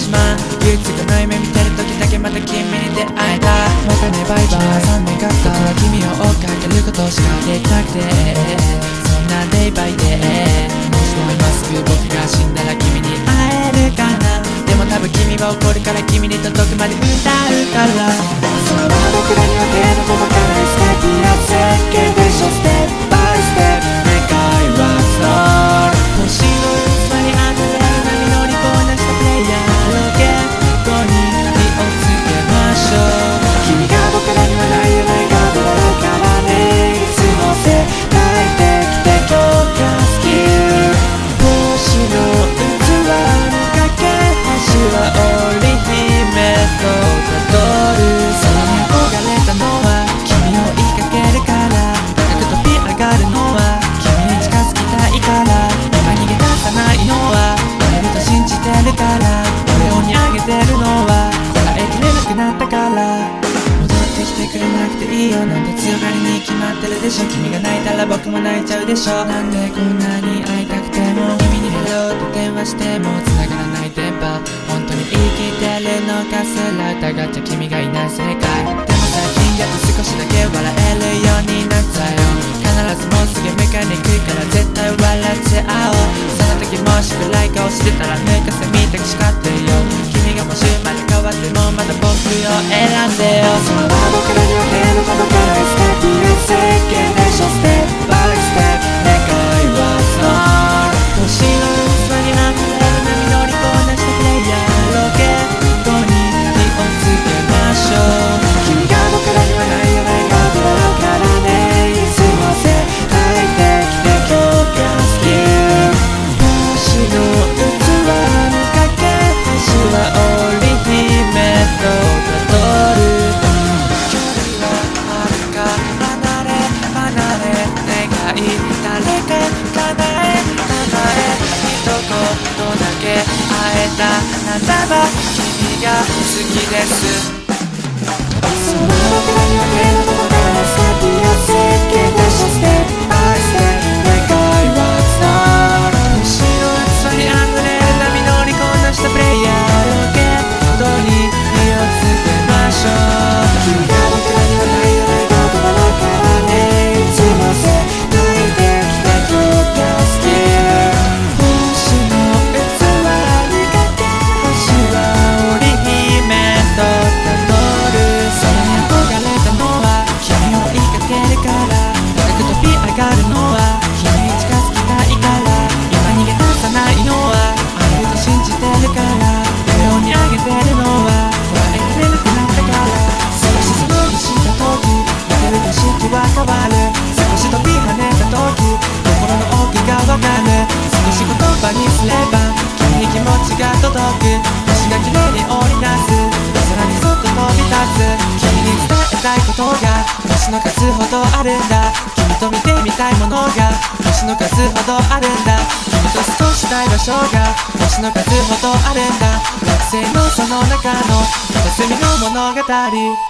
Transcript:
しまう。唯一がない目見てる時だけまた君に出会えた。またねバイバイ。3年経った君を追っかけることしかできなくて。そんなデイバイデイもしも今すぐ僕が死んだら君に会えるかな。でも多分君は怒るから君に届くまで歌うから。その場僕らには手の届かない素敵な世界ら。戻ってきてくれなくていいよなんて強がりに決まってるでしょ。君が泣いたら僕も泣いちゃうでしょ。なんでこんなに会いたくても。君にヘローって電話しても繋がらない電波。本当に生きてるのかすら疑っちゃ君がいない世界。でも最近やっと少しだけ笑えるようになったよ。必ずもうすぐ迎えに行くから絶対笑って会おう。その時もし暗い顔してたら抜かせみたく叱ってが好きです。るんだ？君と見てみたいものが。星の数ほどあるんだ。君と過ごしたい場所が。星の数ほどあるんだ。惑星のその中の片隅の物語。